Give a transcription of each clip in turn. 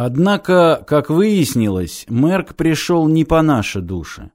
Однако, как выяснилось, Мерк пришел не по нашей душе.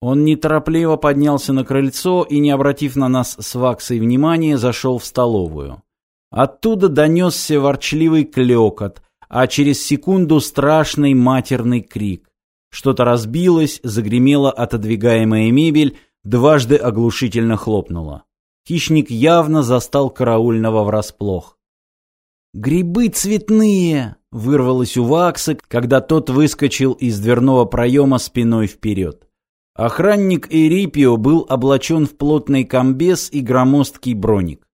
Он неторопливо поднялся на крыльцо и, не обратив на нас с Ваксой внимания, зашел в столовую. Оттуда донесся ворчливый клекот, а через секунду страшный матерный крик. Что-то разбилось, загремела отодвигаемая мебель, дважды оглушительно хлопнула. Хищник явно застал караульного врасплох. «Грибы цветные!» — вырвалось у Вакса, когда тот выскочил из дверного проема спиной вперед. Охранник Эрипио был облачен в плотный комбез и громоздкий броник.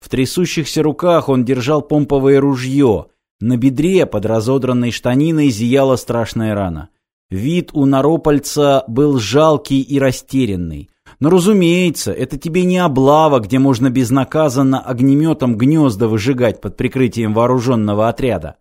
В трясущихся руках он держал помповое ружье. На бедре под разодранной штаниной зияла страшная рана. Вид у Наропольца был жалкий и растерянный. Но, разумеется, это тебе не облава, где можно безнаказанно огнеметом гнезда выжигать под прикрытием вооруженного отряда.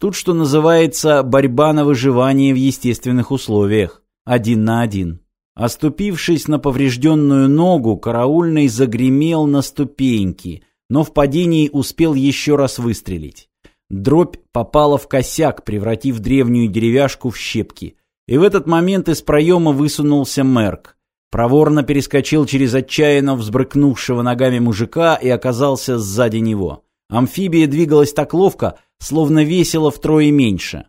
Тут, что называется, борьба на выживание в естественных условиях. Один на один. Оступившись на поврежденную ногу, караульный загремел на ступеньки, но в падении успел еще раз выстрелить. Дробь попала в косяк, превратив древнюю деревяшку в щепки. И в этот момент из проема высунулся Мерк. Проворно перескочил через отчаянно взбрыкнувшего ногами мужика и оказался сзади него. Амфибия двигалась так ловко, словно весила втрое меньше.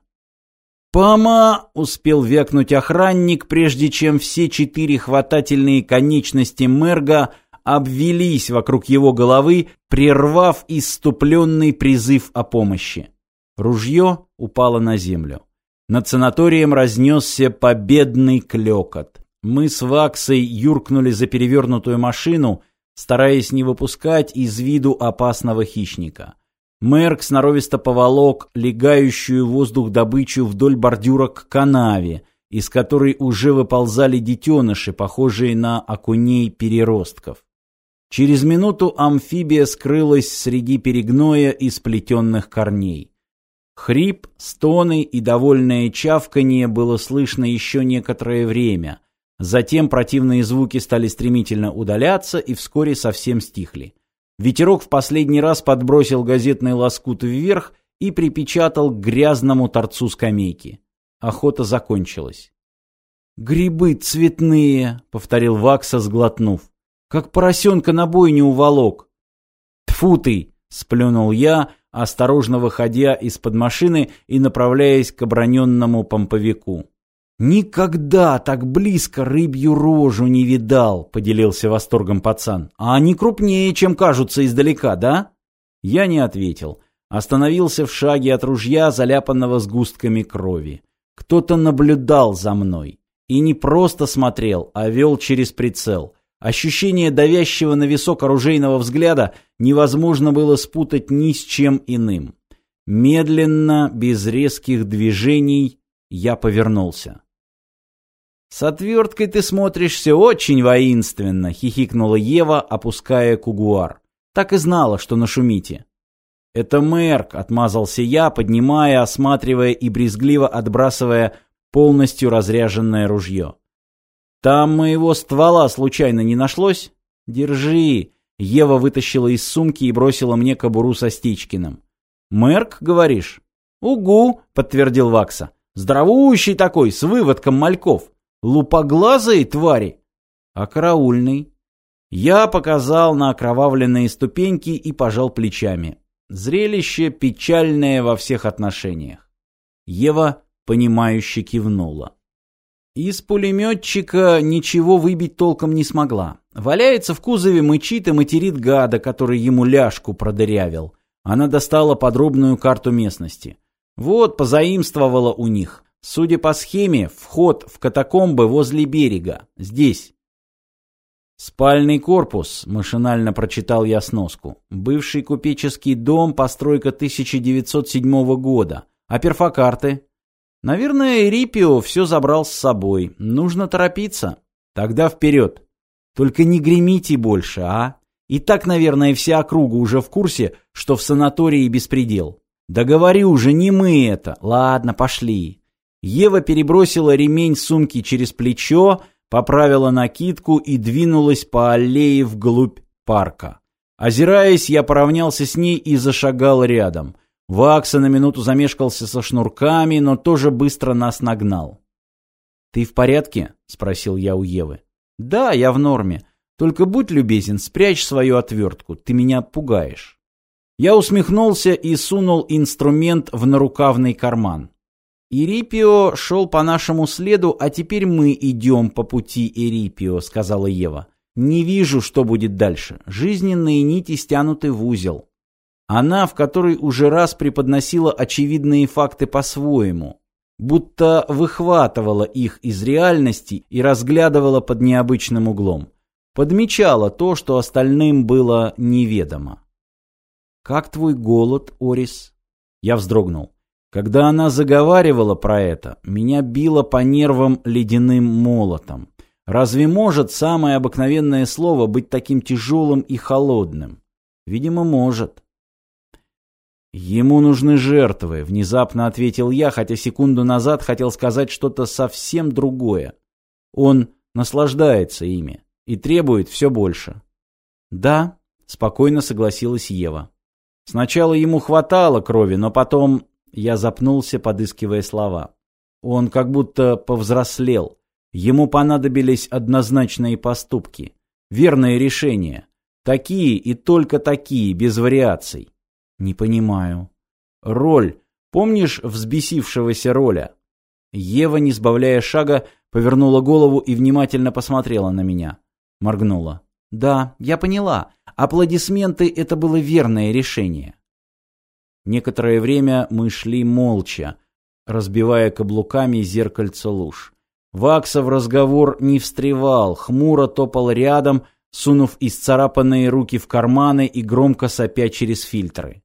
«Пама!» — успел вякнуть охранник, прежде чем все четыре хватательные конечности Мерга обвелись вокруг его головы, прервав иступленный призыв о помощи. Ружье упало на землю. Над санаторием разнесся победный клекот. Мы с Ваксой юркнули за перевернутую машину, стараясь не выпускать из виду опасного хищника. Мерк сноровисто поволок легающую воздух добычу вдоль бордюра к канаве, из которой уже выползали детеныши, похожие на окуней-переростков. Через минуту амфибия скрылась среди перегноя и сплетенных корней. Хрип, стоны и довольное чавканье было слышно еще некоторое время — Затем противные звуки стали стремительно удаляться и вскоре совсем стихли. Ветерок в последний раз подбросил газетный лоскут вверх и припечатал к грязному торцу скамейки. Охота закончилась. «Грибы цветные», — повторил Вакса, сглотнув. «Как поросенка на бойню уволок». «Тьфу ты!» — сплюнул я, осторожно выходя из-под машины и направляясь к оброненному помповику. «Никогда так близко рыбью рожу не видал», — поделился восторгом пацан. «А они крупнее, чем кажутся издалека, да?» Я не ответил. Остановился в шаге от ружья, заляпанного сгустками крови. Кто-то наблюдал за мной. И не просто смотрел, а вел через прицел. Ощущение давящего на висок оружейного взгляда невозможно было спутать ни с чем иным. Медленно, без резких движений, я повернулся. «С отверткой ты смотришься очень воинственно», — хихикнула Ева, опуская кугуар. «Так и знала, что нашумите». «Это Мерк», — отмазался я, поднимая, осматривая и брезгливо отбрасывая полностью разряженное ружье. «Там моего ствола случайно не нашлось?» «Держи». Ева вытащила из сумки и бросила мне кобуру со Стичкиным. «Мерк, говоришь?» «Угу», — подтвердил Вакса. «Здоровущий такой, с выводком мальков. Лупоглазые твари? А караульный? Я показал на окровавленные ступеньки и пожал плечами. Зрелище печальное во всех отношениях. Ева, понимающе кивнула. Из пулеметчика ничего выбить толком не смогла. Валяется в кузове, мычит и материт гада, который ему ляжку продырявил. Она достала подробную карту местности. Вот, позаимствовала у них. Судя по схеме, вход в катакомбы возле берега. Здесь. «Спальный корпус», — машинально прочитал я сноску. «Бывший купеческий дом, постройка 1907 года. А перфокарты?» «Наверное, Рипио все забрал с собой. Нужно торопиться. Тогда вперед. Только не гремите больше, а? И так, наверное, вся округа уже в курсе, что в санатории беспредел. Да говорю уже, не мы это. Ладно, пошли». Ева перебросила ремень сумки через плечо, поправила накидку и двинулась по аллее вглубь парка. Озираясь, я поравнялся с ней и зашагал рядом. Вакса на минуту замешкался со шнурками, но тоже быстро нас нагнал. «Ты в порядке?» — спросил я у Евы. «Да, я в норме. Только будь любезен, спрячь свою отвертку, ты меня пугаешь». Я усмехнулся и сунул инструмент в нарукавный карман. «Ирипио шел по нашему следу, а теперь мы идем по пути Ирипио», — сказала Ева. «Не вижу, что будет дальше. Жизненные нити стянуты в узел». Она в которой уже раз преподносила очевидные факты по-своему, будто выхватывала их из реальности и разглядывала под необычным углом. Подмечала то, что остальным было неведомо. «Как твой голод, Орис?» Я вздрогнул. Когда она заговаривала про это, меня било по нервам ледяным молотом. Разве может самое обыкновенное слово быть таким тяжелым и холодным? Видимо, может. «Ему нужны жертвы», — внезапно ответил я, хотя секунду назад хотел сказать что-то совсем другое. Он наслаждается ими и требует все больше. «Да», — спокойно согласилась Ева. Сначала ему хватало крови, но потом я запнулся, подыскивая слова. Он как будто повзрослел. Ему понадобились однозначные поступки, верные решения. Такие и только такие, без вариаций. Не понимаю. Роль. Помнишь взбесившегося роля? Ева, не сбавляя шага, повернула голову и внимательно посмотрела на меня. Моргнула. Да, я поняла. Аплодисменты — это было верное решение. Некоторое время мы шли молча, разбивая каблуками зеркальце луж. Вакса в разговор не встревал, хмуро топал рядом, сунув исцарапанные руки в карманы и громко сопя через фильтры.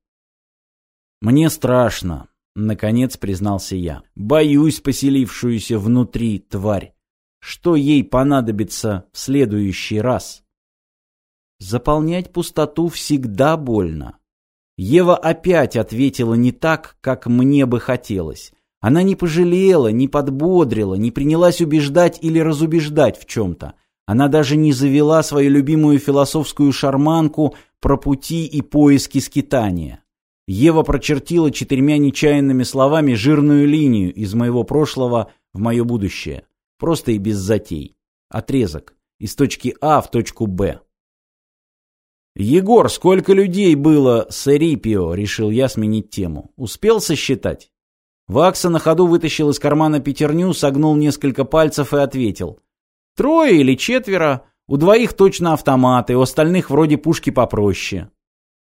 «Мне страшно», — наконец признался я. «Боюсь поселившуюся внутри тварь. Что ей понадобится в следующий раз?» «Заполнять пустоту всегда больно». Ева опять ответила не так, как мне бы хотелось. Она не пожалела, не подбодрила, не принялась убеждать или разубеждать в чем-то. Она даже не завела свою любимую философскую шарманку про пути и поиски скитания. Ева прочертила четырьмя нечаянными словами жирную линию из моего прошлого в мое будущее. Просто и без затей. Отрезок. Из точки А в точку Б. «Егор, сколько людей было с Эрипио?» — решил я сменить тему. «Успел сосчитать?» Вакса на ходу вытащил из кармана пятерню, согнул несколько пальцев и ответил. «Трое или четверо. У двоих точно автоматы, у остальных вроде пушки попроще».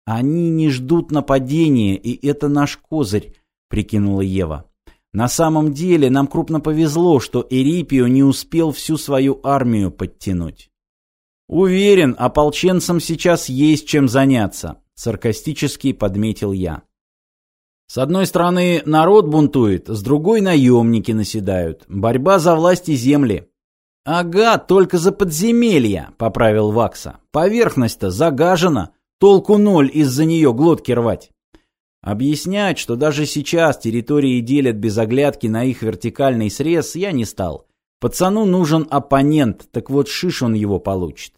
«Они не ждут нападения, и это наш козырь», — прикинула Ева. «На самом деле нам крупно повезло, что Эрипио не успел всю свою армию подтянуть». «Уверен, ополченцам сейчас есть чем заняться», — саркастически подметил я. С одной стороны, народ бунтует, с другой наемники наседают. Борьба за власть и земли. «Ага, только за подземелья», — поправил Вакса. «Поверхность-то загажена, Толку ноль из-за нее глотки рвать. Объяснять, что даже сейчас территории делят без оглядки на их вертикальный срез, я не стал. Пацану нужен оппонент, так вот шиш он его получит.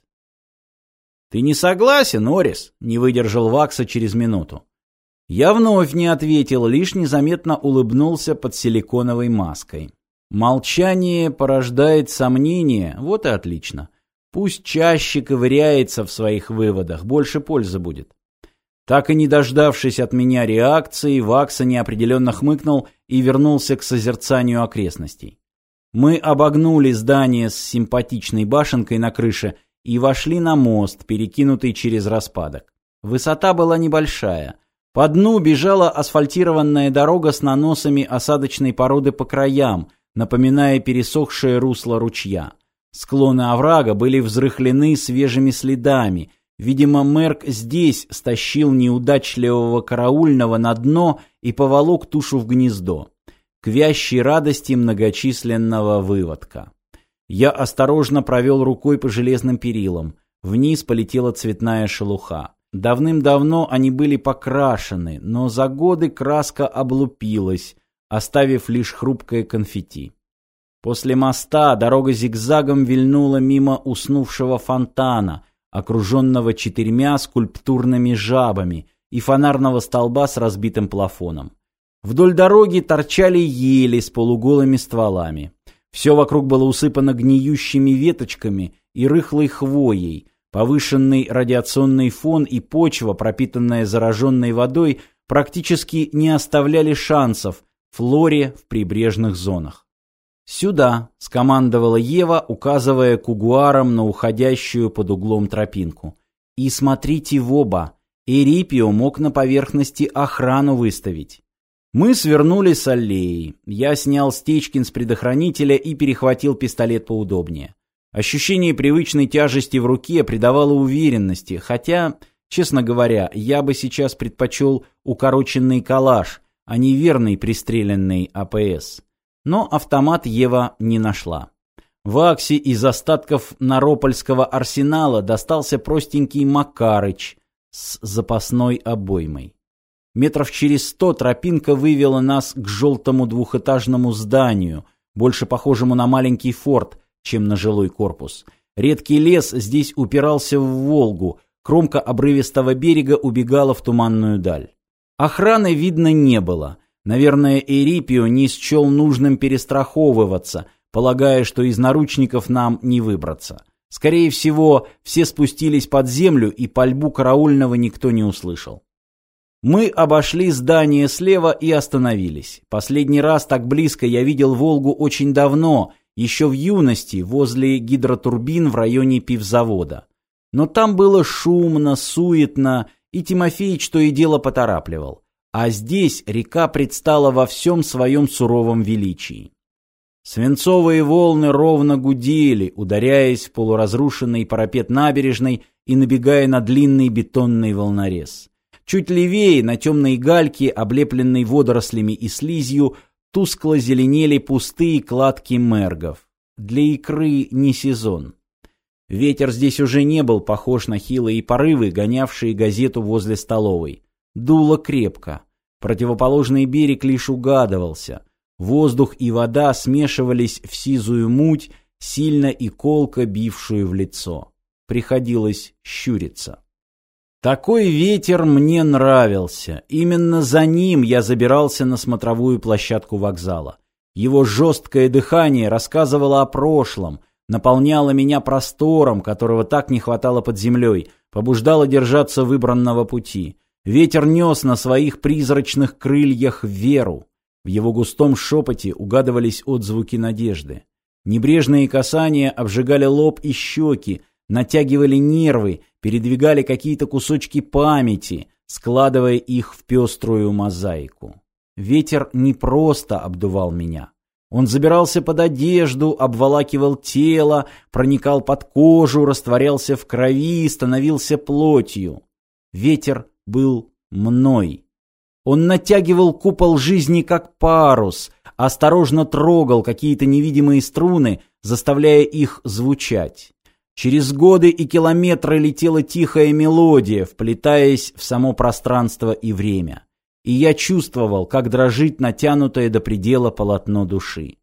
«Ты не согласен, Орис?» — не выдержал Вакса через минуту. Я вновь не ответил, лишь незаметно улыбнулся под силиконовой маской. Молчание порождает сомнения, вот и отлично. Пусть чаще ковыряется в своих выводах, больше пользы будет. Так и не дождавшись от меня реакции, Вакса неопределенно хмыкнул и вернулся к созерцанию окрестностей. Мы обогнули здание с симпатичной башенкой на крыше и вошли на мост, перекинутый через распадок. Высота была небольшая. По дну бежала асфальтированная дорога с наносами осадочной породы по краям, напоминая пересохшее русло ручья. Склоны оврага были взрыхлены свежими следами. Видимо, Мерк здесь стащил неудачливого караульного на дно и поволок тушу в гнездо. К вящей радости многочисленного выводка. Я осторожно провел рукой по железным перилам. Вниз полетела цветная шелуха. Давным-давно они были покрашены, но за годы краска облупилась, оставив лишь хрупкое конфетти. После моста дорога зигзагом вильнула мимо уснувшего фонтана, окруженного четырьмя скульптурными жабами, и фонарного столба с разбитым плафоном. Вдоль дороги торчали ели с полуголыми стволами. Все вокруг было усыпано гниющими веточками и рыхлой хвоей, повышенный радиационный фон и почва, пропитанная зараженной водой, практически не оставляли шансов флоре в прибрежных зонах. «Сюда», — скомандовала Ева, указывая кугуаром на уходящую под углом тропинку. «И смотрите в оба. Эрипио мог на поверхности охрану выставить». Мы свернули с аллеи. Я снял Стечкин с предохранителя и перехватил пистолет поудобнее. Ощущение привычной тяжести в руке придавало уверенности, хотя, честно говоря, я бы сейчас предпочел укороченный калаш, а не верный пристреленный АПС. Но автомат Ева не нашла. В Аксе из остатков Наропольского арсенала достался простенький Макарыч с запасной обоймой. Метров через сто тропинка вывела нас к желтому двухэтажному зданию, больше похожему на маленький форт, чем на жилой корпус. Редкий лес здесь упирался в Волгу, кромка обрывистого берега убегала в туманную даль. Охраны видно не было. Наверное, Эрипио не счел нужным перестраховываться, полагая, что из наручников нам не выбраться. Скорее всего, все спустились под землю, и пальбу караульного никто не услышал. Мы обошли здание слева и остановились. Последний раз так близко я видел Волгу очень давно, еще в юности, возле гидротурбин в районе пивзавода. Но там было шумно, суетно, и Тимофеич то и дело поторапливал. А здесь река предстала во всем своем суровом величии. Свинцовые волны ровно гудели, ударяясь в полуразрушенный парапет набережной и набегая на длинный бетонный волнорез. Чуть левее, на темной гальке, облепленной водорослями и слизью, тускло зеленели пустые кладки мергов. Для икры не сезон. Ветер здесь уже не был похож на хилые порывы, гонявшие газету возле столовой. Дуло крепко. Противоположный берег лишь угадывался. Воздух и вода смешивались в сизую муть, сильно и колко бившую в лицо. Приходилось щуриться. Такой ветер мне нравился. Именно за ним я забирался на смотровую площадку вокзала. Его жесткое дыхание рассказывало о прошлом, наполняло меня простором, которого так не хватало под землей, побуждало держаться выбранного пути. Ветер нес на своих призрачных крыльях веру. В его густом шепоте угадывались отзвуки надежды. Небрежные касания обжигали лоб и щеки, натягивали нервы, передвигали какие-то кусочки памяти, складывая их в пеструю мозаику. Ветер не просто обдувал меня. Он забирался под одежду, обволакивал тело, проникал под кожу, растворялся в крови, становился плотью. Ветер был мной. Он натягивал купол жизни как парус, осторожно трогал какие-то невидимые струны, заставляя их звучать. Через годы и километры летела тихая мелодия, вплетаясь в само пространство и время. И я чувствовал, как дрожит натянутое до предела полотно души.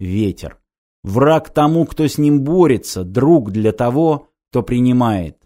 Ветер. Враг тому, кто с ним борется, друг для того, кто принимает.